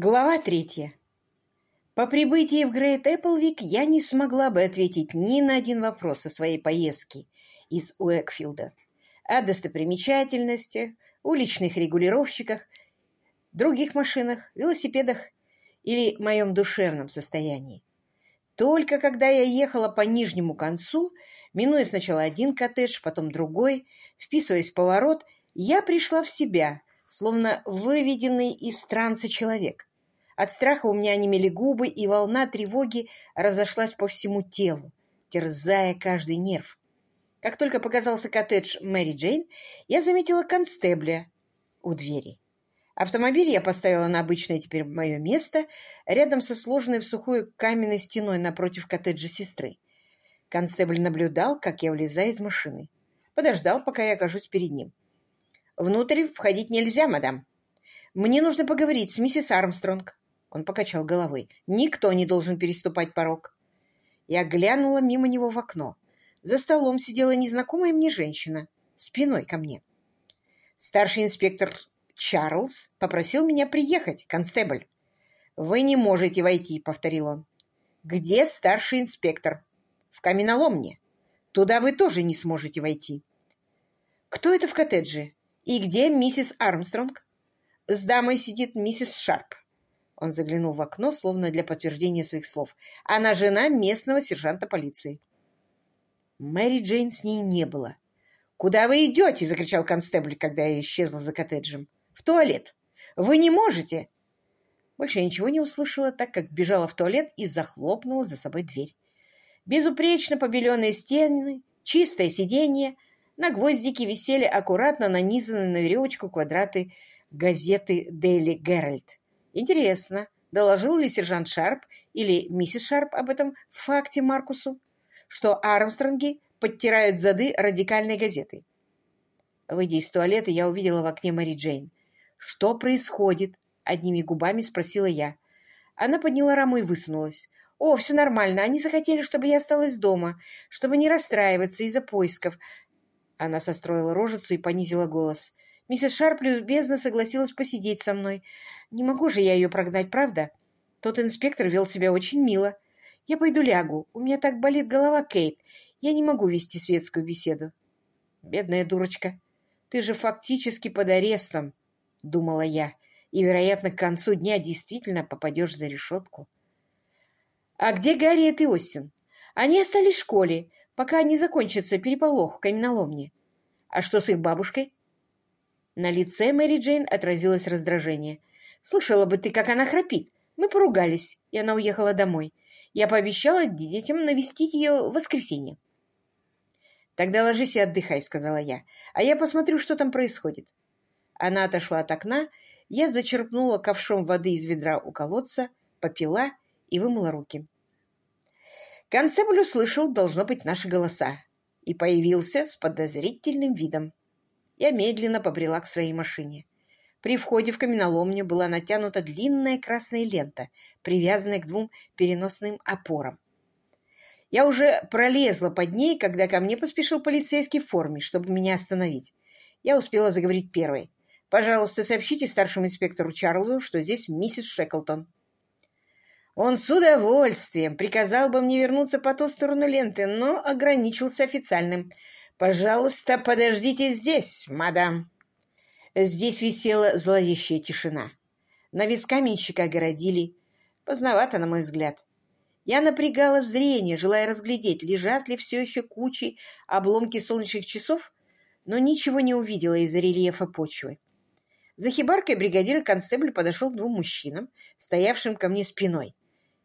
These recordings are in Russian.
Глава третья. По прибытии в Грейт Эпплвик я не смогла бы ответить ни на один вопрос о своей поездке из Уэкфилда, о достопримечательностях, уличных регулировщиках, других машинах, велосипедах или моем душевном состоянии. Только когда я ехала по нижнему концу, минуя сначала один коттедж, потом другой, вписываясь в поворот, я пришла в себя, словно выведенный из транса человек. От страха у меня онемели губы, и волна тревоги разошлась по всему телу, терзая каждый нерв. Как только показался коттедж Мэри Джейн, я заметила констебля у двери. Автомобиль я поставила на обычное теперь мое место, рядом со сложенной в сухую каменной стеной напротив коттеджа сестры. Констебль наблюдал, как я влезаю из машины. Подождал, пока я окажусь перед ним. «Внутрь входить нельзя, мадам. Мне нужно поговорить с миссис Армстронг». Он покачал головой. «Никто не должен переступать порог». Я глянула мимо него в окно. За столом сидела незнакомая мне женщина, спиной ко мне. Старший инспектор Чарльз попросил меня приехать, констебль. «Вы не можете войти», — повторил он. «Где старший инспектор?» «В каменоломне. Туда вы тоже не сможете войти». «Кто это в коттедже? И где миссис Армстронг?» «С дамой сидит миссис Шарп». Он заглянул в окно, словно для подтверждения своих слов. «Она жена местного сержанта полиции». Мэри Джейн с ней не было. «Куда вы идете?» — закричал констебль, когда я исчезла за коттеджем в туалет. Вы не можете!» Больше я ничего не услышала, так как бежала в туалет и захлопнула за собой дверь. Безупречно побеленные стены, чистое сиденье, на гвоздике висели аккуратно нанизанные на веревочку квадраты газеты «Дейли Геральт». Интересно, доложил ли сержант Шарп или миссис Шарп об этом факте Маркусу, что Армстронги подтирают зады радикальной газеты? Выйдя из туалета, я увидела в окне Мари Джейн. «Что происходит?» — одними губами спросила я. Она подняла раму и высунулась. «О, все нормально. Они захотели, чтобы я осталась дома, чтобы не расстраиваться из-за поисков». Она состроила рожицу и понизила голос. «Миссис Шарп любезно согласилась посидеть со мной. Не могу же я ее прогнать, правда? Тот инспектор вел себя очень мило. Я пойду лягу. У меня так болит голова, Кейт. Я не могу вести светскую беседу». «Бедная дурочка. Ты же фактически под арестом. — думала я, — и, вероятно, к концу дня действительно попадешь за решетку. А где Гарриет и Остин? Они остались в школе, пока не закончится переполох в каменоломне. А что с их бабушкой? На лице Мэри Джейн отразилось раздражение. «Слышала бы ты, как она храпит. Мы поругались, и она уехала домой. Я пообещала детям навестить ее в воскресенье». «Тогда ложись и отдыхай», — сказала я, — «а я посмотрю, что там происходит». Она отошла от окна, я зачерпнула ковшом воды из ведра у колодца, попила и вымыла руки. Констебль услышал, должно быть, наши голоса, и появился с подозрительным видом. Я медленно побрела к своей машине. При входе в каменоломню была натянута длинная красная лента, привязанная к двум переносным опорам. Я уже пролезла под ней, когда ко мне поспешил полицейский в форме, чтобы меня остановить. Я успела заговорить первой. Пожалуйста, сообщите старшему инспектору Чарльзу, что здесь миссис Шеклтон. Он с удовольствием приказал бы мне вернуться по ту сторону ленты, но ограничился официальным. «Пожалуйста, подождите здесь, мадам». Здесь висела зловещая тишина. Навес каменщика огородили. Поздновато, на мой взгляд. Я напрягала зрение, желая разглядеть, лежат ли все еще кучи обломки солнечных часов, но ничего не увидела из-за рельефа почвы. За хибаркой бригадир констебль подошел к двум мужчинам, стоявшим ко мне спиной.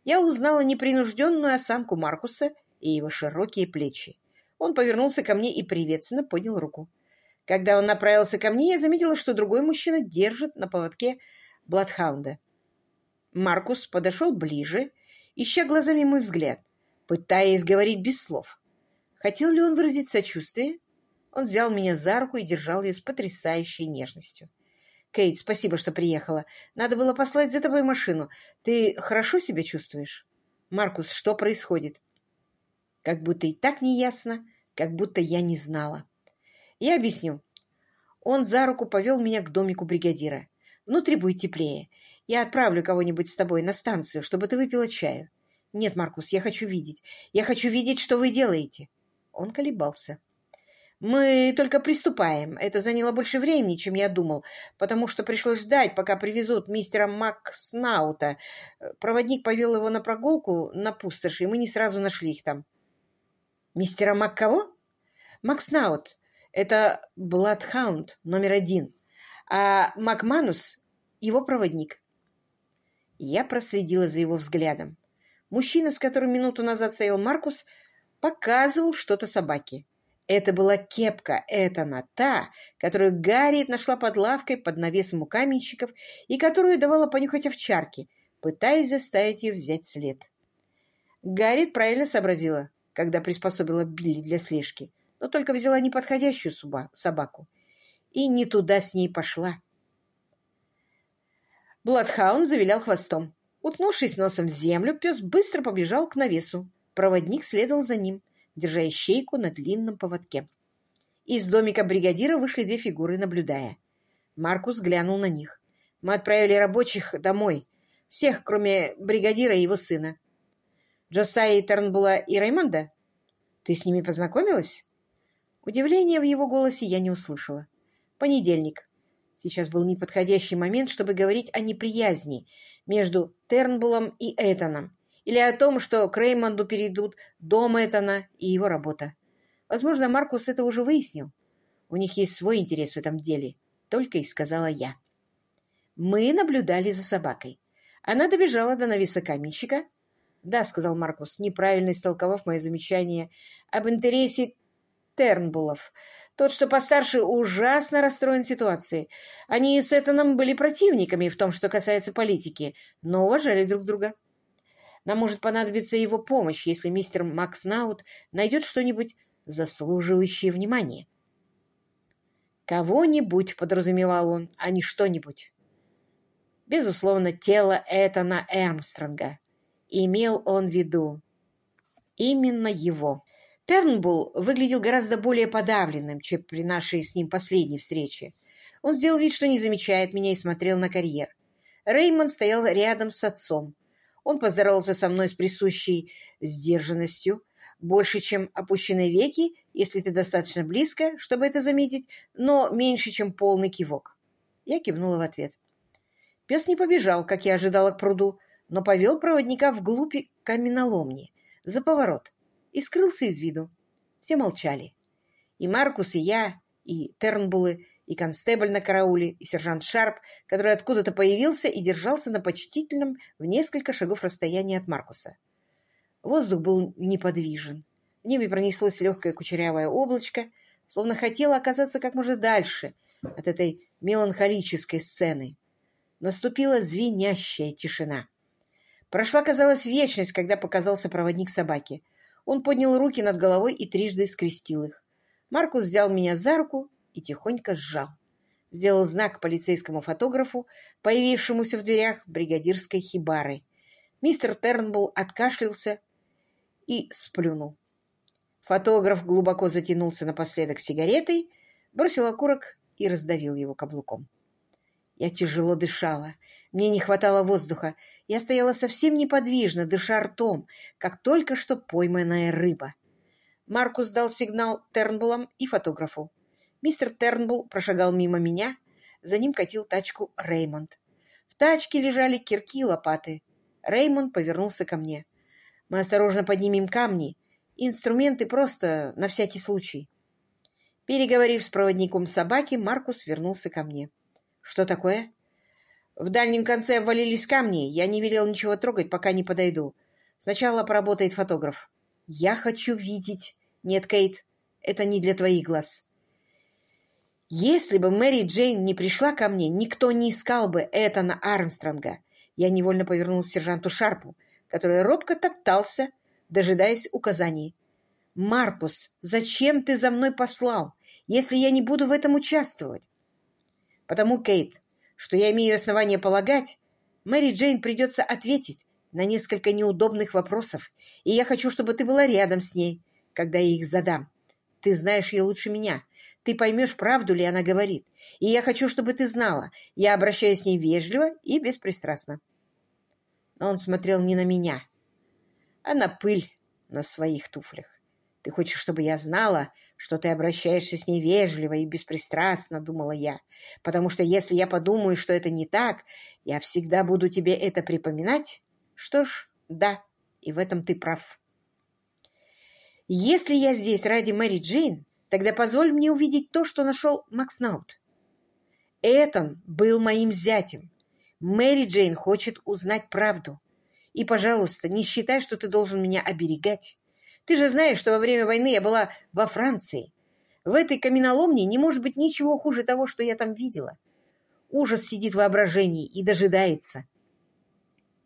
Я узнала непринужденную осанку Маркуса и его широкие плечи. Он повернулся ко мне и приветственно поднял руку. Когда он направился ко мне, я заметила, что другой мужчина держит на поводке Бладхаунда. Маркус подошел ближе, ища глазами мой взгляд, пытаясь говорить без слов. Хотел ли он выразить сочувствие? Он взял меня за руку и держал ее с потрясающей нежностью. Кейт, спасибо, что приехала. Надо было послать за тобой машину. Ты хорошо себя чувствуешь? Маркус, что происходит? Как будто и так неясно, как будто я не знала. Я объясню. Он за руку повел меня к домику бригадира. Внутри будет теплее. Я отправлю кого-нибудь с тобой на станцию, чтобы ты выпила чаю. Нет, Маркус, я хочу видеть. Я хочу видеть, что вы делаете. Он колебался. Мы только приступаем. Это заняло больше времени, чем я думал, потому что пришлось ждать, пока привезут мистера Макснаута. Проводник повел его на прогулку на пустоши, и мы не сразу нашли их там. Мистера Мак кого? Макснаут. Это Бладхаунд номер один. А Макманус — его проводник. Я проследила за его взглядом. Мужчина, с которым минуту назад стоял Маркус, показывал что-то собаке. Это была кепка Этана, та, которую Гарриет нашла под лавкой под навесом у каменщиков и которую давала понюхать овчарке, пытаясь заставить ее взять след. Гарриет правильно сообразила, когда приспособила Билли для слежки, но только взяла неподходящую собаку и не туда с ней пошла. Бладхаун завилял хвостом. Утнувшись носом в землю, пес быстро побежал к навесу. Проводник следовал за ним — держа ищейку на длинном поводке. Из домика бригадира вышли две фигуры, наблюдая. Маркус глянул на них. Мы отправили рабочих домой. Всех, кроме бригадира и его сына. Джосайи Тернбула и Раймонда? Ты с ними познакомилась? Удивления в его голосе я не услышала. Понедельник. Сейчас был неподходящий момент, чтобы говорить о неприязни между Тернбулом и Этаном или о том, что к Реймонду перейдут дом Этана и его работа. Возможно, Маркус это уже выяснил. У них есть свой интерес в этом деле, только и сказала я. Мы наблюдали за собакой. Она добежала до навеса каменщика. «Да», — сказал Маркус, неправильно истолковав мое замечание об интересе Тернбулов. Тот, что постарше, ужасно расстроен ситуацией. Они с Этаном были противниками в том, что касается политики, но уважали друг друга. Нам может понадобиться его помощь, если мистер Макснаут найдет что-нибудь заслуживающее внимания. Кого-нибудь, подразумевал он, а не что-нибудь. Безусловно, тело Этана Эрмстронга. Имел он в виду именно его. Тернбулл выглядел гораздо более подавленным, чем при нашей с ним последней встрече. Он сделал вид, что не замечает меня и смотрел на карьер. Реймонд стоял рядом с отцом. Он поздоровался со мной с присущей сдержанностью, больше, чем опущенные веки, если ты достаточно близко, чтобы это заметить, но меньше, чем полный кивок. Я кивнула в ответ. Пес не побежал, как я ожидала к пруду, но повел проводника вглубь каменоломни, за поворот, и скрылся из виду. Все молчали. И Маркус, и я, и Тернбулы и констебль на карауле, и сержант Шарп, который откуда-то появился и держался на почтительном в несколько шагов расстоянии от Маркуса. Воздух был неподвижен. В небе пронеслось легкое кучерявое облачко, словно хотело оказаться как можно дальше от этой меланхолической сцены. Наступила звенящая тишина. Прошла, казалось, вечность, когда показался проводник собаки. Он поднял руки над головой и трижды скрестил их. Маркус взял меня за руку и тихонько сжал. Сделал знак полицейскому фотографу, появившемуся в дверях бригадирской хибары. Мистер Тернбулл откашлялся и сплюнул. Фотограф глубоко затянулся напоследок сигаретой, бросил окурок и раздавил его каблуком. Я тяжело дышала. Мне не хватало воздуха. Я стояла совсем неподвижно, дыша ртом, как только что пойманная рыба. Маркус дал сигнал Тернбуллам и фотографу. Мистер Тернбулл прошагал мимо меня, за ним катил тачку Реймонд. В тачке лежали кирки и лопаты. Реймонд повернулся ко мне. «Мы осторожно поднимем камни. Инструменты просто на всякий случай». Переговорив с проводником собаки, Маркус вернулся ко мне. «Что такое?» «В дальнем конце обвалились камни. Я не велел ничего трогать, пока не подойду. Сначала поработает фотограф». «Я хочу видеть». «Нет, Кейт, это не для твоих глаз. Если бы Мэри Джейн не пришла ко мне, никто не искал бы Этана Армстронга. Я невольно повернулся к сержанту Шарпу, который робко топтался, дожидаясь указаний. «Маркус, зачем ты за мной послал, если я не буду в этом участвовать?» «Потому, Кейт, что я имею основание полагать, Мэри Джейн придется ответить на несколько неудобных вопросов, и я хочу, чтобы ты была рядом с ней, когда я их задам. Ты знаешь ее лучше меня, ты поймешь, правду ли она говорит. И я хочу, чтобы ты знала, я обращаюсь с ней вежливо и беспристрастно. Но он смотрел не на меня, а на пыль на своих туфлях. Ты хочешь, чтобы я знала, что ты обращаешься с ней вежливо и беспристрастно, думала я, потому что если я подумаю, что это не так, я всегда буду тебе это припоминать. Что ж, да, и в этом ты прав. Если я здесь ради Мэри Джейн, тогда позволь мне увидеть то, что нашел Макснаут. Этон был моим зятем. Мэри Джейн хочет узнать правду. И, пожалуйста, не считай, что ты должен меня оберегать. Ты же знаешь, что во время войны я была во Франции. В этой каменоломне не может быть ничего хуже того, что я там видела. Ужас сидит в воображении и дожидается.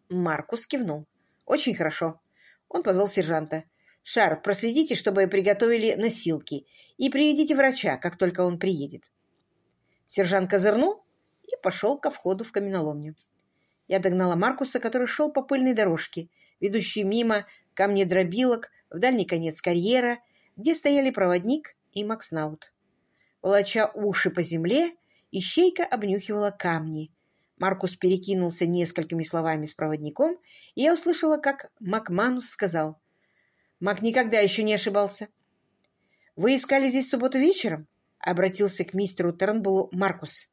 Маркус кивнул. Очень хорошо. Он позвал сержанта. Шар, проследите, чтобы приготовили носилки, и приведите врача, как только он приедет. Сержант козырнул и пошел ко входу в каменоломню. Я догнала Маркуса, который шел по пыльной дорожке, ведущей мимо камнедробилок в дальний конец карьера, где стояли проводник и Макснаут. Волоча уши по земле, ищейка обнюхивала камни. Маркус перекинулся несколькими словами с проводником, и я услышала, как Макманус сказал. Мак никогда еще не ошибался. «Вы искали здесь субботу вечером?» — обратился к мистеру Тернбулу Маркус.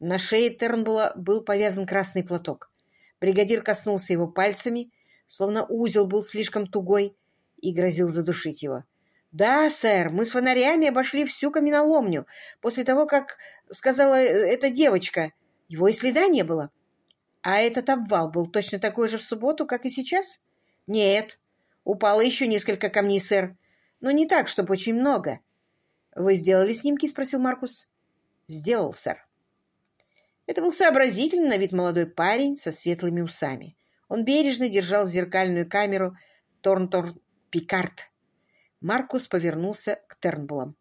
На шее Тернбула был повязан красный платок. Бригадир коснулся его пальцами, словно узел был слишком тугой, и грозил задушить его. «Да, сэр, мы с фонарями обошли всю каменоломню после того, как сказала э, эта девочка. Его и следа не было. А этот обвал был точно такой же в субботу, как и сейчас? Нет. Упало еще несколько камней, сэр. Но не так, чтобы очень много. Вы сделали снимки? Спросил Маркус. Сделал, сэр. Это был сообразительный на вид молодой парень со светлыми усами. Он бережно держал зеркальную камеру Торн-Торн Пикард. Маркус повернулся к Тернбулам.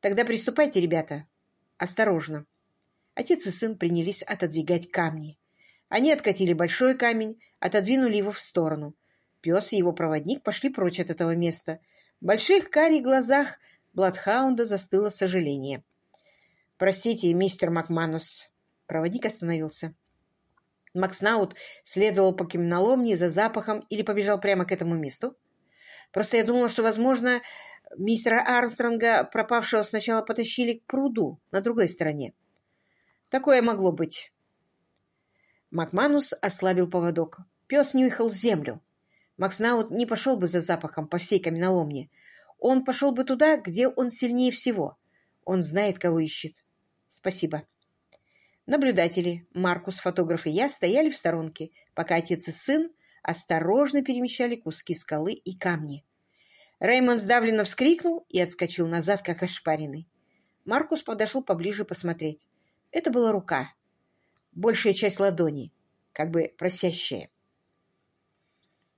«Тогда приступайте, ребята. Осторожно». Отец и сын принялись отодвигать камни. Они откатили большой камень, отодвинули его в сторону. Пес и его проводник пошли прочь от этого места. В больших карих глазах Бладхаунда застыло сожаление. «Простите, мистер Макманус». Проводник остановился. Макснаут следовал по каменоломне за запахом или побежал прямо к этому месту. Просто я думала, что, возможно, мистера Армстронга, пропавшего сначала, потащили к пруду на другой стороне. Такое могло быть. Макманус ослабил поводок. Пес нюхал землю. Макснаут не пошел бы за запахом по всей каменоломне. Он пошел бы туда, где он сильнее всего. Он знает, кого ищет. Спасибо. Наблюдатели, Маркус, фотограф и я стояли в сторонке, пока отец и сын осторожно перемещали куски скалы и камни. Реймонд сдавленно вскрикнул и отскочил назад, как ошпаренный. Маркус подошел поближе посмотреть. Это была рука. Большая часть ладони, как бы просящая.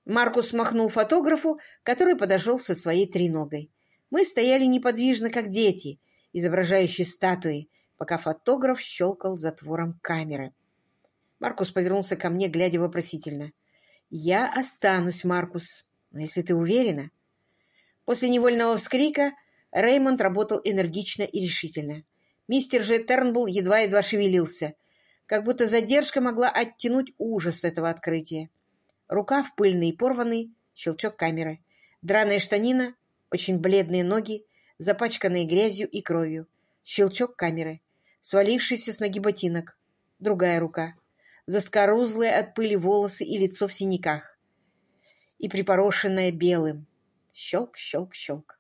Маркус махнул фотографу, который подошел со своей треногой. Мы стояли неподвижно, как дети, изображающие статуи, пока фотограф щелкал затвором камеры. Маркус повернулся ко мне, глядя вопросительно. «Я останусь, Маркус, но если ты уверена...» После невольного вскрика Реймонд работал энергично и решительно. Мистер же Тернбулл едва-едва шевелился, как будто задержка могла оттянуть ужас этого открытия. Рука в пыльный и порванный, щелчок камеры. Драная штанина, очень бледные ноги, запачканные грязью и кровью. Щелчок камеры. Свалившийся с ноги ботинок. Другая рука заскорузлые от пыли волосы и лицо в синяках, и припорошенное белым. Щелк, щелк, щелк.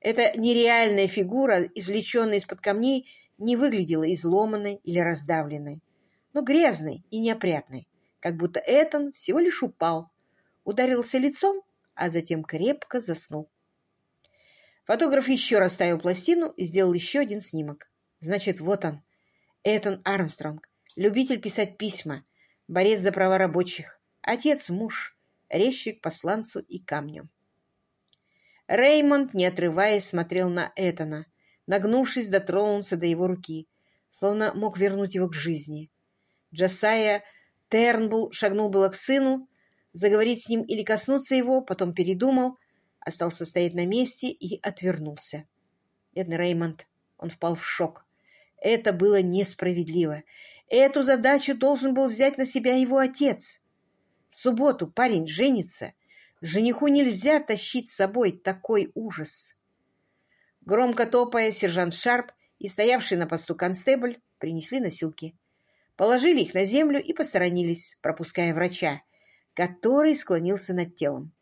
Эта нереальная фигура, извлеченная из-под камней, не выглядела изломанной или раздавленной, но грязной и неопрятной, как будто Этан всего лишь упал, ударился лицом, а затем крепко заснул. Фотограф еще раз ставил пластину и сделал еще один снимок. Значит, вот он, Этан Армстронг, любитель писать письма, борец за права рабочих, отец, муж, резчик посланцу и камню. Реймонд, не отрываясь, смотрел на Этана, нагнувшись, дотронулся до его руки, словно мог вернуть его к жизни. Джасая Тернбул шагнул было к сыну, заговорить с ним или коснуться его, потом передумал, остался стоять на месте и отвернулся. Бедный Реймонд. Он впал в шок. Это было несправедливо. Эту задачу должен был взять на себя его отец. В субботу парень женится. Жениху нельзя тащить с собой такой ужас. Громко топая, сержант Шарп и стоявший на посту констебль принесли носилки. Положили их на землю и посторонились, пропуская врача, который склонился над телом.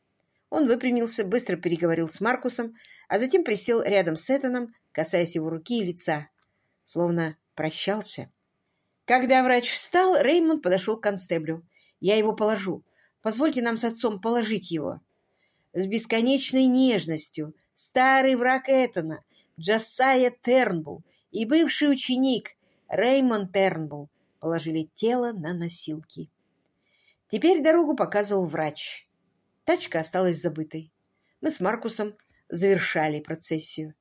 Он выпрямился, быстро переговорил с Маркусом, а затем присел рядом с Этаном, касаясь его руки и лица, словно прощался. Когда врач встал, Реймонд подошел к констеблю. «Я его положу. Позвольте нам с отцом положить его». С бесконечной нежностью старый враг Этана, Джасая Тернбул и бывший ученик Реймонд Тернбул положили тело на носилки. Теперь дорогу показывал врач. Тачка осталась забытой. Мы с Маркусом завершали процессию.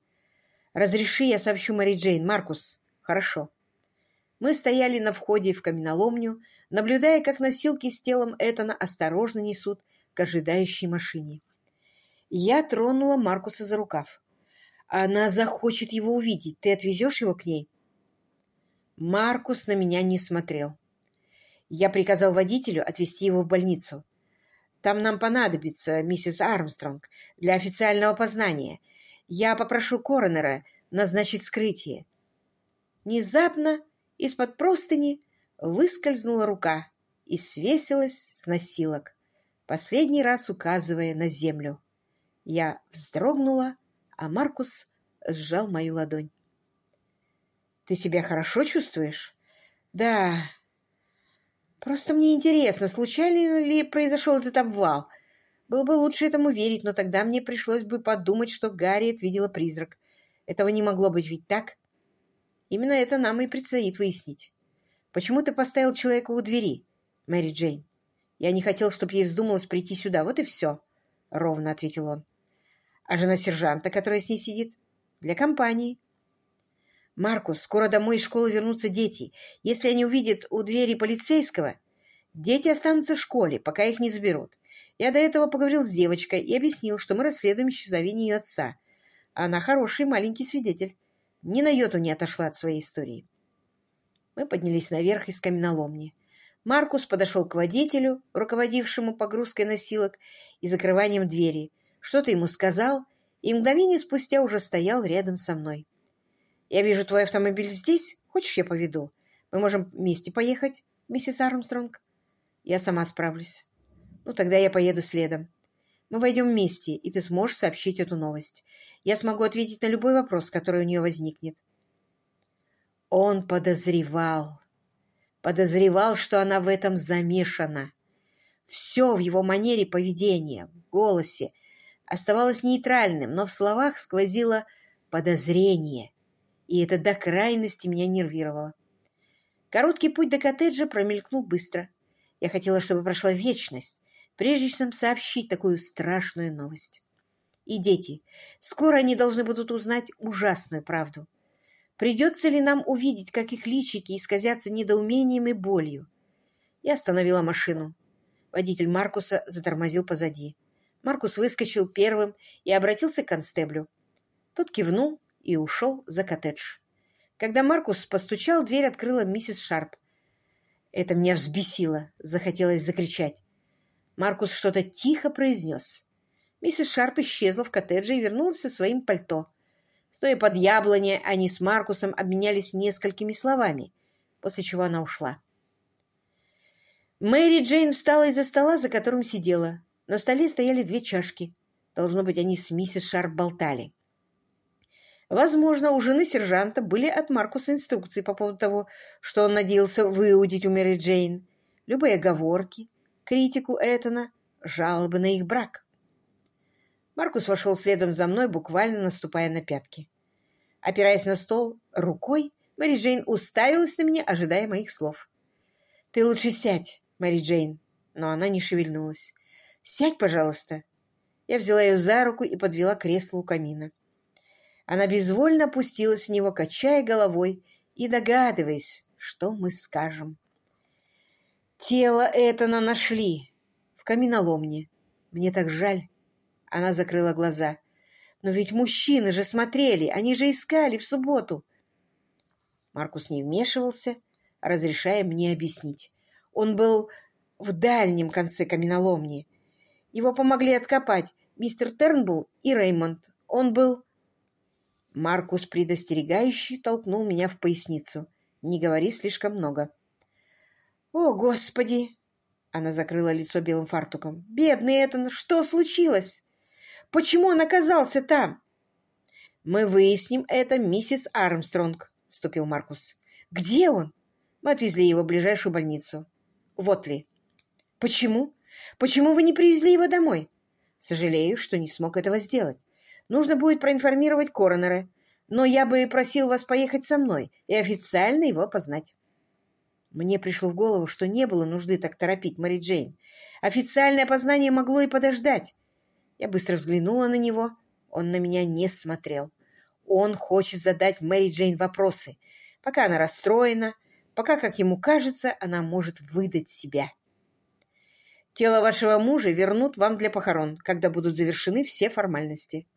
«Разреши, я сообщу Мари Джейн. Маркус?» «Хорошо». Мы стояли на входе в каменоломню, наблюдая, как носилки с телом Этана осторожно несут к ожидающей машине. Я тронула Маркуса за рукав. «Она захочет его увидеть. Ты отвезешь его к ней?» Маркус на меня не смотрел. Я приказал водителю отвезти его в больницу. Там нам понадобится миссис Армстронг для официального познания. Я попрошу коронера назначить скрытие. Внезапно из-под простыни выскользнула рука и свесилась с носилок, последний раз указывая на землю. Я вздрогнула, а Маркус сжал мою ладонь. «Ты себя хорошо чувствуешь?» «Да, Просто мне интересно, случайно ли произошел этот обвал. Было бы лучше этому верить, но тогда мне пришлось бы подумать, что Гарриет видела призрак. Этого не могло быть ведь так? Именно это нам и предстоит выяснить. Почему ты поставил человека у двери, Мэри Джейн? Я не хотел, чтобы ей вздумалось прийти сюда. Вот и все, — ровно ответил он. А жена сержанта, которая с ней сидит? Для компании. «Маркус, скоро домой из школы вернутся дети. Если они увидят у двери полицейского, дети останутся в школе, пока их не заберут. Я до этого поговорил с девочкой и объяснил, что мы расследуем исчезновение ее отца. Она хороший маленький свидетель. Ни на йоту не отошла от своей истории». Мы поднялись наверх из каменоломни. Маркус подошел к водителю, руководившему погрузкой носилок и закрыванием двери, что-то ему сказал, и мгновение спустя уже стоял рядом со мной. Я вижу твой автомобиль здесь. Хочешь, я поведу? Мы можем вместе поехать, миссис Армстронг? Я сама справлюсь. Ну, тогда я поеду следом. Мы войдем вместе, и ты сможешь сообщить эту новость. Я смогу ответить на любой вопрос, который у нее возникнет. Он подозревал. Подозревал, что она в этом замешана. Все в его манере поведения, голосе оставалось нейтральным, но в словах сквозило подозрение и это до крайности меня нервировало. Короткий путь до коттеджа промелькнул быстро. Я хотела, чтобы прошла вечность, прежде чем сообщить такую страшную новость. И дети, скоро они должны будут узнать ужасную правду. Придется ли нам увидеть, как их личики исказятся недоумением и болью? Я остановила машину. Водитель Маркуса затормозил позади. Маркус выскочил первым и обратился к констеблю. Тот кивнул и ушел за коттедж. Когда Маркус постучал, дверь открыла миссис Шарп. Это меня взбесило, захотелось закричать. Маркус что-то тихо произнес. Миссис Шарп исчезла в коттедже и вернулась со своим пальто. Стоя под яблоне, они с Маркусом обменялись несколькими словами, после чего она ушла. Мэри Джейн встала из-за стола, за которым сидела. На столе стояли две чашки. Должно быть, они с миссис Шарп болтали. Возможно, у жены сержанта были от Маркуса инструкции по поводу того, что он надеялся выудить у Мэри Джейн, любые оговорки, критику Этана, жалобы на их брак. Маркус вошел следом за мной, буквально наступая на пятки. Опираясь на стол рукой, Мэри Джейн уставилась на меня, ожидая моих слов. «Ты лучше сядь, Мэри Джейн», но она не шевельнулась. «Сядь, пожалуйста». Я взяла ее за руку и подвела кресло у камина. Она безвольно опустилась в него, качая головой и догадываясь, что мы скажем. Тело Этана нашли в каменоломне. Мне так жаль. Она закрыла глаза. Но ведь мужчины же смотрели, они же искали в субботу. Маркус не вмешивался, разрешая мне объяснить. Он был в дальнем конце каменоломни. Его помогли откопать мистер Тернбулл и Реймонд. Он был... Маркус предостерегающий толкнул меня в поясницу. «Не говори слишком много». «О, Господи!» Она закрыла лицо белым фартуком. «Бедный Этан, что случилось? Почему он оказался там?» «Мы выясним это, миссис Армстронг», — вступил Маркус. «Где он?» Мы отвезли его в ближайшую больницу. Вот ли. «Почему? Почему вы не привезли его домой?» «Сожалею, что не смог этого сделать. Нужно будет проинформировать коронера, но я бы просил вас поехать со мной и официально его опознать». Мне пришло в голову, что не было нужды так торопить Мэри Джейн. Официальное опознание могло и подождать. Я быстро взглянула на него. Он на меня не смотрел. Он хочет задать Мэри Джейн вопросы, пока она расстроена, пока, как ему кажется, она может выдать себя. Тело вашего мужа вернут вам для похорон, когда будут завершены все формальности.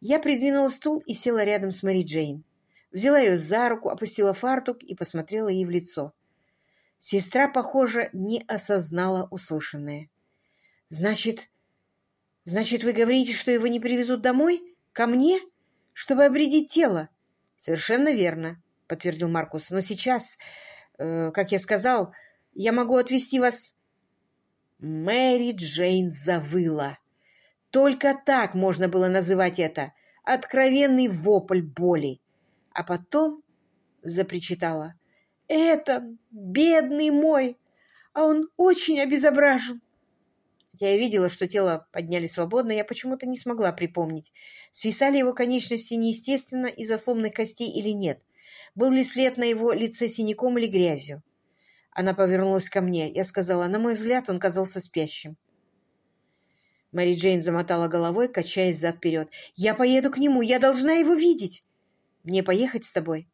Я придвинула стул и села рядом с Мэри Джейн взяла ее за руку, опустила фартук и посмотрела ей в лицо. Сестра, похоже, не осознала услышанное. «Значит, значит, вы говорите, что его не привезут домой? Ко мне? Чтобы обредить тело?» «Совершенно верно», — подтвердил Маркус. «Но сейчас, э, как я сказал, я могу отвезти вас...» Мэри Джейн завыла. Только так можно было называть это. Откровенный вопль боли а потом запричитала. «Это бедный мой, а он очень обезображен». Хотя я видела, что тело подняли свободно, я почему-то не смогла припомнить, свисали его конечности неестественно из-за сломанных костей или нет, был ли след на его лице синяком или грязью. Она повернулась ко мне. Я сказала, на мой взгляд, он казался спящим. Мэри Джейн замотала головой, качаясь зад-вперед. «Я поеду к нему, я должна его видеть!» Мне поехать с тобой?»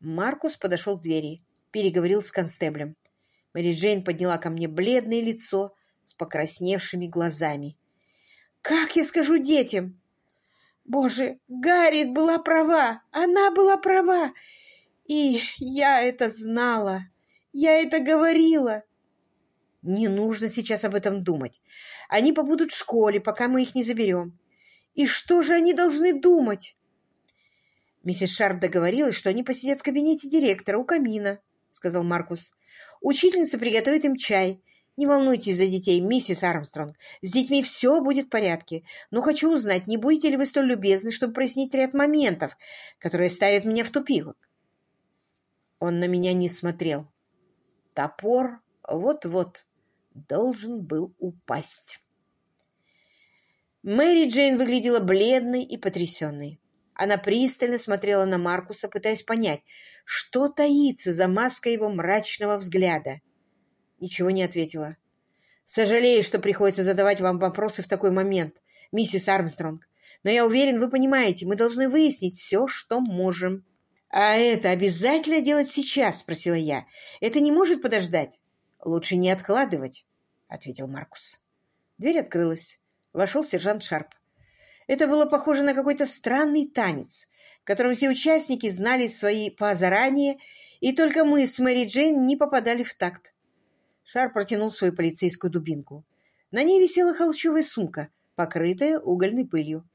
Маркус подошел к двери, переговорил с констеблем. Мэри Джейн подняла ко мне бледное лицо с покрасневшими глазами. «Как я скажу детям?» «Боже, Гарриет была права! Она была права! И я это знала! Я это говорила!» «Не нужно сейчас об этом думать. Они побудут в школе, пока мы их не заберем. И что же они должны думать?» Миссис Шарп договорилась, что они посидят в кабинете директора у камина, — сказал Маркус. Учительница приготовит им чай. Не волнуйтесь за детей, миссис Армстронг. С детьми все будет в порядке. Но хочу узнать, не будете ли вы столь любезны, чтобы прояснить ряд моментов, которые ставят меня в тупик. Он на меня не смотрел. Топор вот-вот должен был упасть. Мэри Джейн выглядела бледной и потрясенной. Она пристально смотрела на Маркуса, пытаясь понять, что таится за маской его мрачного взгляда. Ничего не ответила. «Сожалею, что приходится задавать вам вопросы в такой момент, миссис Армстронг, но я уверен, вы понимаете, мы должны выяснить все, что можем». «А это обязательно делать сейчас?» — спросила я. «Это не может подождать?» «Лучше не откладывать», — ответил Маркус. Дверь открылась. Вошел сержант Шарп. Это было похоже на какой-то странный танец, в котором все участники знали свои па заранее, и только мы с Мэри Джейн не попадали в такт. Шар протянул свою полицейскую дубинку. На ней висела холчевая сумка, покрытая угольной пылью.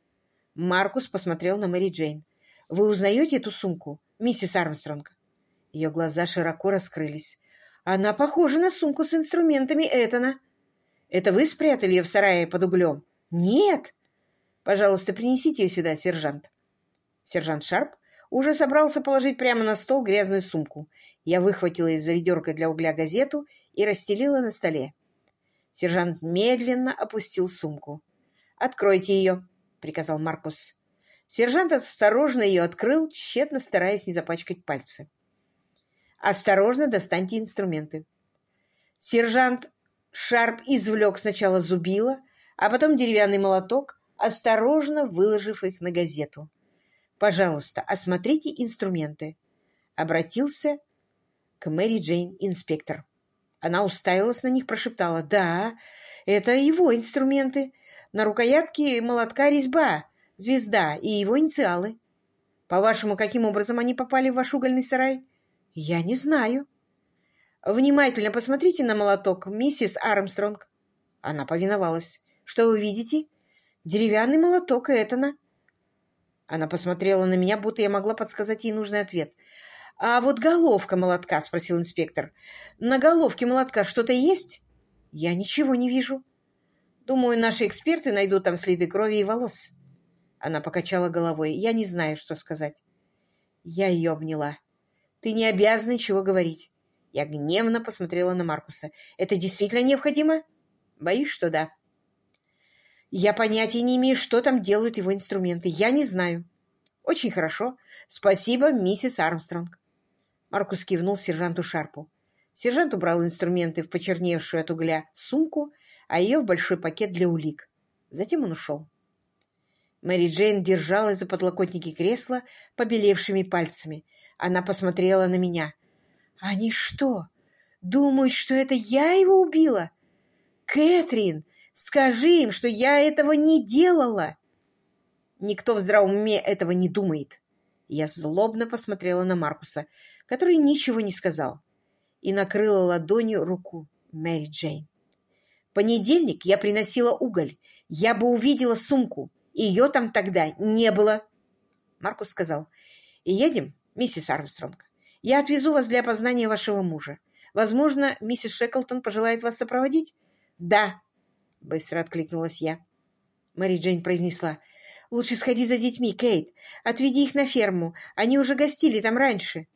Маркус посмотрел на Мэри Джейн. «Вы узнаете эту сумку, миссис Армстронг?» Ее глаза широко раскрылись. «Она похожа на сумку с инструментами Этана». «Это вы спрятали ее в сарае под углем?» «Нет!» Пожалуйста, принесите ее сюда, сержант. Сержант Шарп уже собрался положить прямо на стол грязную сумку. Я выхватила из-за ведерка для угля газету и расстелила на столе. Сержант медленно опустил сумку. «Откройте ее», — приказал Маркус. Сержант осторожно ее открыл, тщетно стараясь не запачкать пальцы. «Осторожно достаньте инструменты». Сержант Шарп извлек сначала зубило, а потом деревянный молоток, осторожно выложив их на газету. «Пожалуйста, осмотрите инструменты», — обратился к Мэри Джейн инспектор. Она уставилась на них, прошептала. «Да, это его инструменты. На рукоятке молотка резьба, звезда и его инициалы». По-вашему, каким образом они попали в ваш угольный сарай? Я не знаю. Внимательно посмотрите на молоток, миссис Армстронг. Она повиновалась. Что вы видите? Деревянный молоток Этана. Она посмотрела на меня, будто я могла подсказать ей нужный ответ. «А вот головка молотка?» — спросил инспектор. «На головке молотка что-то есть?» «Я ничего не вижу». «Думаю, наши эксперты найдут там следы крови и волос». Она покачала головой. «Я не знаю, что сказать». Я ее обняла. «Ты не обязана ничего говорить». Я гневно посмотрела на Маркуса. «Это действительно необходимо?» «Боюсь, что да». «Я понятия не имею, что там делают его инструменты. Я не знаю». «Очень хорошо. Спасибо, миссис Армстронг». Маркус кивнул сержанту Шарпу. Сержант убрал инструменты в почерневшую от угля сумку, а ее в большой пакет для улик. Затем он ушел. Мэри Джейн держалась за подлокотники кресла побелевшими пальцами. Она посмотрела на меня. «Они что, думают, что это я его убила? Кэтрин, скажи им, что я этого не делала!» «Никто в здравом уме этого не думает!» Я злобно посмотрела на Маркуса, который ничего не сказал, и накрыла ладонью руку Мэри Джейн. «Понедельник я приносила уголь. Я бы увидела сумку. Ее там тогда не было. Маркус сказал, и едем, миссис Армстронг. Я отвезу вас для опознания вашего мужа. Возможно, миссис Шеклтон пожелает вас сопроводить? Да, быстро откликнулась я. Мэри Джейн произнесла, лучше сходи за детьми, Кейт. Отведи их на ферму. Они уже гостили там раньше.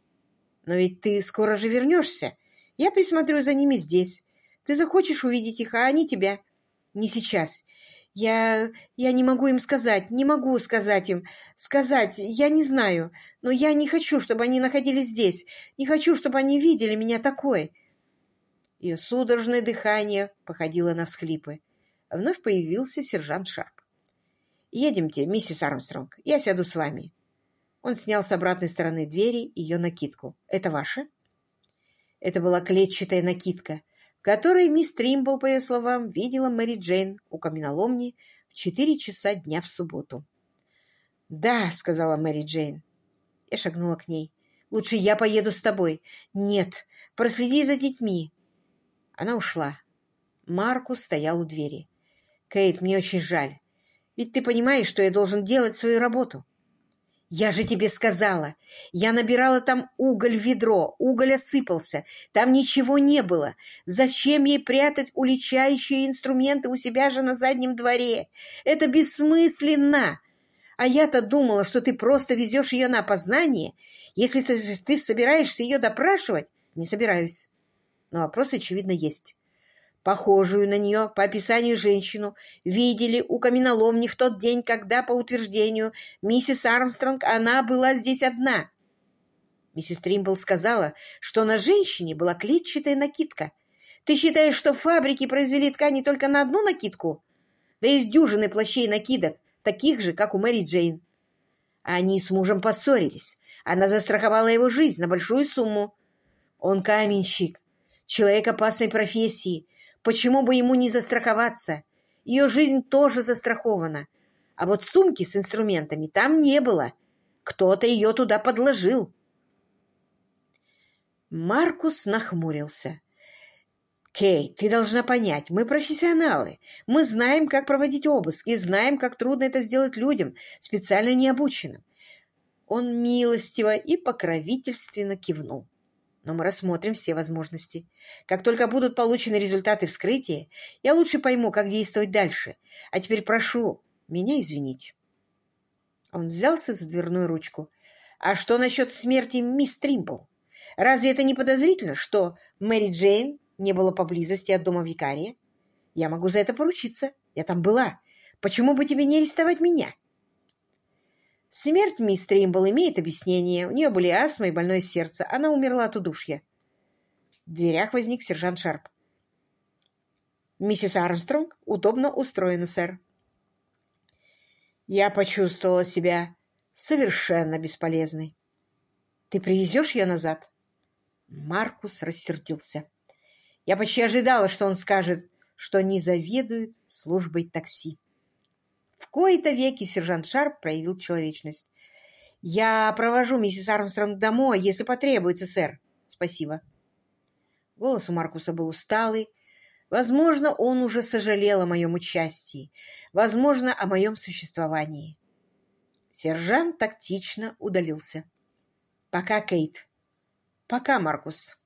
Но ведь ты скоро же вернешься. Я присмотрю за ними здесь. Ты захочешь увидеть их, а они тебя. Не сейчас. Я... я не могу им сказать, не могу сказать им. Сказать, я не знаю. Но я не хочу, чтобы они находились здесь. Не хочу, чтобы они видели меня такой. Ее судорожное дыхание походило на всхлипы. Вновь появился сержант Шарп. «Едемте, миссис Армстронг, я сяду с вами». Он снял с обратной стороны двери ее накидку. «Это ваше?» Это была клетчатая накидка, который мисс Тримбл, по ее словам, видела Мэри Джейн у каменоломни в четыре часа дня в субботу. «Да», — сказала Мэри Джейн. Я шагнула к ней. «Лучше я поеду с тобой». «Нет, проследи за детьми». Она ушла. Маркус стоял у двери. «Кейт, мне очень жаль. Ведь ты понимаешь, что я должен делать свою работу. «Я же тебе сказала! Я набирала там уголь в ведро, уголь осыпался, там ничего не было. Зачем ей прятать уличающие инструменты у себя же на заднем дворе? Это бессмысленно! А я-то думала, что ты просто везешь ее на опознание. Если ты собираешься ее допрашивать, не собираюсь. Но вопрос, очевидно, есть похожую на нее по описанию женщину, видели у каменоломни в тот день, когда, по утверждению миссис Армстронг, она была здесь одна. Миссис Тримбл сказала, что на женщине была клетчатая накидка. Ты считаешь, что фабрики произвели ткани только на одну накидку? Да из дюжины плащей накидок, таких же, как у Мэри Джейн. Они с мужем поссорились. Она застраховала его жизнь на большую сумму. Он каменщик, человек опасной профессии, Почему бы ему не застраховаться? Ее жизнь тоже застрахована. А вот сумки с инструментами там не было. Кто-то ее туда подложил. Маркус нахмурился. «Кей, ты должна понять, мы профессионалы. Мы знаем, как проводить обыск, и знаем, как трудно это сделать людям, специально необученным». Он милостиво и покровительственно кивнул но мы рассмотрим все возможности. Как только будут получены результаты вскрытия, я лучше пойму, как действовать дальше. А теперь прошу меня извинить. Он взялся за дверную ручку. А что насчет смерти мисс Тримбл? Разве это не подозрительно, что Мэри Джейн не было поблизости от дома викария? Я могу за это поручиться. Я там была. Почему бы тебе не арестовать меня? Смерть мисс Тримбл имеет объяснение. У нее были астма и больное сердце. Она умерла от удушья. В дверях возник сержант Шарп. «Миссис Армстронг удобно устроена, сэр». Я почувствовала себя совершенно бесполезной. «Ты привезешь ее назад?» Маркус рассердился. Я почти ожидала, что он скажет, что не заведует службой такси. В кои-то веки сержант Шарп проявил человечность. «Я провожу миссис Армстронг домой, если потребуется, сэр». «Спасибо». Голос у Маркуса был усталый. Возможно, он уже сожалел о моем участии, возможно, о моем существовании. Сержант тактично удалился. «Пока, Кейт». «Пока, Маркус».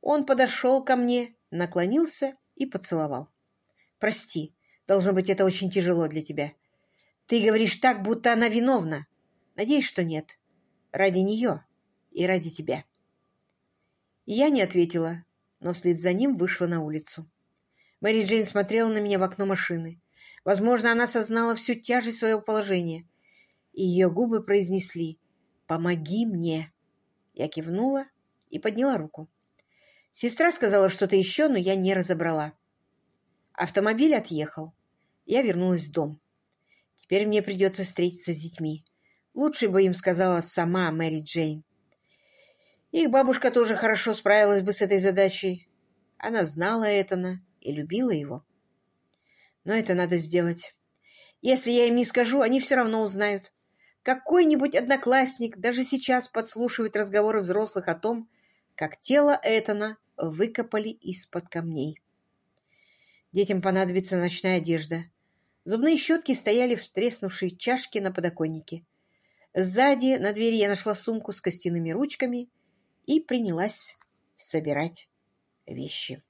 Он подошел ко мне, наклонился и поцеловал. «Прости, должно быть, это очень тяжело для тебя. Ты говоришь так, будто она виновна. Надеюсь, что нет. Ради нее и ради тебя». я не ответила, но вслед за ним вышла на улицу. Мэри Джейн смотрела на меня в окно машины. Возможно, она осознала всю тяжесть своего положения. И ее губы произнесли «Помоги мне». Я кивнула и подняла руку. Сестра сказала что-то еще, но я не разобрала. Автомобиль отъехал. Я вернулась в дом. Теперь мне придется встретиться с детьми. Лучше бы им сказала сама Мэри Джейн. Их бабушка тоже хорошо справилась бы с этой задачей. Она знала Этана и любила его. Но это надо сделать. Если я им не скажу, они все равно узнают. Какой-нибудь одноклассник даже сейчас подслушивает разговоры взрослых о том, как тело Этана выкопали из-под камней. Детям понадобится ночная одежда. Зубные щетки стояли в треснувшей чашке на подоконнике. Сзади на двери я нашла сумку с костяными ручками и принялась собирать вещи.